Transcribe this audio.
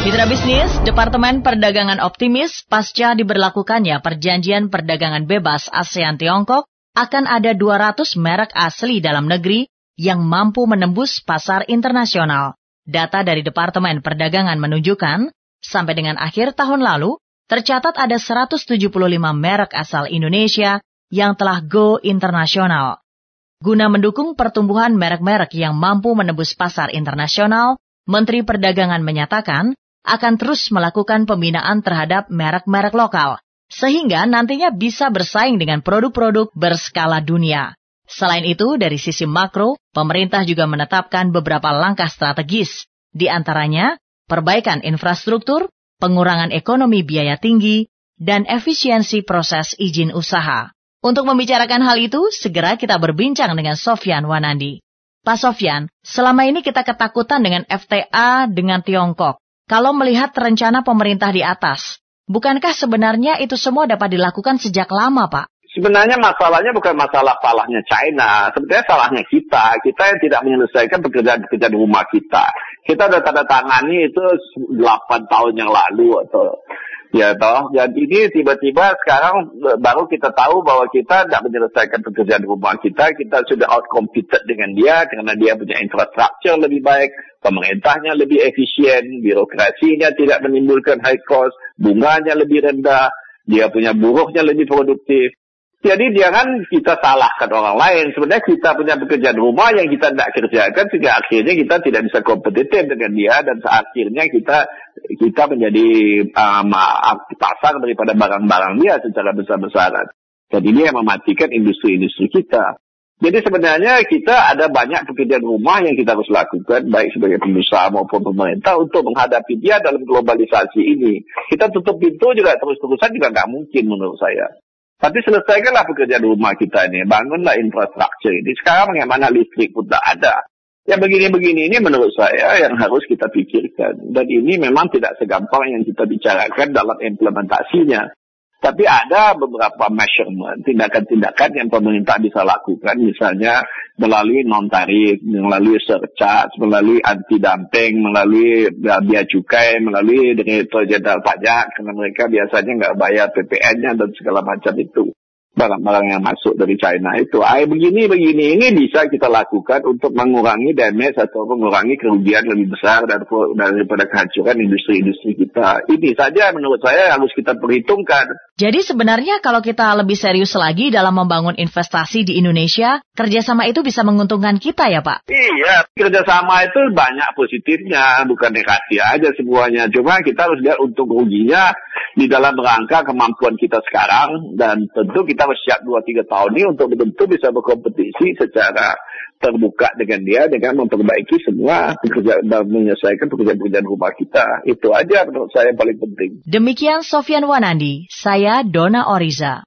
Mitra bisnis, Departemen Perdagangan optimis pasca diberlakukannya perjanjian perdagangan bebas ASEAN Tiongkok akan ada 200 merek asli dalam negeri yang mampu menembus pasar internasional. Data dari Departemen Perdagangan menunjukkan, sampai dengan akhir tahun lalu, tercatat ada 175 merek asal Indonesia yang telah go internasional. Guna mendukung pertumbuhan merek-merek yang mampu menembus pasar internasional, Menteri Perdagangan menyatakan akan terus melakukan pembinaan terhadap merek-merek lokal, sehingga nantinya bisa bersaing dengan produk-produk berskala dunia. Selain itu, dari sisi makro, pemerintah juga menetapkan beberapa langkah strategis, di antaranya perbaikan infrastruktur, pengurangan ekonomi biaya tinggi, dan efisiensi proses izin usaha. Untuk membicarakan hal itu, segera kita berbincang dengan Sofyan Wanandi. Pak Sofyan, selama ini kita ketakutan dengan FTA dengan Tiongkok. Kalau melihat rencana pemerintah di atas, bukankah sebenarnya itu semua dapat dilakukan sejak lama, Pak? Sebenarnya masalahnya bukan masalah salahnya China, sebenarnya salahnya kita. Kita yang tidak menyelesaikan pekerjaan-pekerjaan rumah kita. Kita sudah tanda tangani itu 8 tahun yang lalu atau Ya toh, dan ini tiba-tiba sekarang baru kita tahu bahwa kita tidak menyelesaikan pekerjaan rumah kita, kita sudah out competed dengan dia karena dia punya infrastruktur lebih baik, pemerintahnya lebih efisien, birokrasinya tidak menimbulkan high cost, bunganya lebih rendah, dia punya buruhnya lebih produktif. Jadi jangan kita salahkan orang lain. Sebenarnya kita punya pekerjaan rumah yang kita tidak kerjakan sehingga akhirnya kita tidak bisa kompetitif dengan dia dan akhirnya kita kita menjadi um, pasar daripada barang-barang dia secara besar-besaran. Dan ini yang mematikan industri-industri kita. Jadi sebenarnya kita ada banyak pekerjaan rumah yang kita harus lakukan baik sebagai pengusaha maupun pemerintah untuk menghadapi dia dalam globalisasi ini. Kita tutup pintu juga terus-terusan juga nggak mungkin menurut saya. Tapi selesaikanlah pekerjaan rumah kita ini. Bangunlah infrastruktur ini. Sekarang bagaimana listrik pun tak ada. Ya begini-begini ini menurut saya yang harus kita pikirkan. Dan ini memang tidak segampang yang kita bicarakan dalam implementasinya. Tapi ada beberapa measurement, tindakan-tindakan yang pemerintah bisa lakukan, misalnya melalui non-tarif, melalui surcharge, melalui anti-dumping, melalui biaya cukai, melalui direktur jenderal pajak, karena mereka biasanya nggak bayar PPN-nya dan segala macam itu barang-barang yang masuk dari China itu. Air begini begini ini bisa kita lakukan untuk mengurangi damage atau mengurangi kerugian lebih besar daripada kehancuran industri-industri kita. Ini saja menurut saya harus kita perhitungkan. Jadi sebenarnya kalau kita lebih serius lagi dalam membangun investasi di Indonesia, kerjasama itu bisa menguntungkan kita ya Pak? Iya, kerjasama itu banyak positifnya, bukan negatif aja semuanya. Cuma kita harus lihat untung ruginya di dalam rangka kemampuan kita sekarang dan tentu kita harus siap 2-3 tahun ini untuk betul-betul bisa berkompetisi secara terbuka dengan dia dengan memperbaiki semua pekerjaan dan menyelesaikan pekerjaan-pekerjaan rumah kita. Itu aja menurut saya yang paling penting. Demikian Sofian Wanandi, saya Dona Oriza.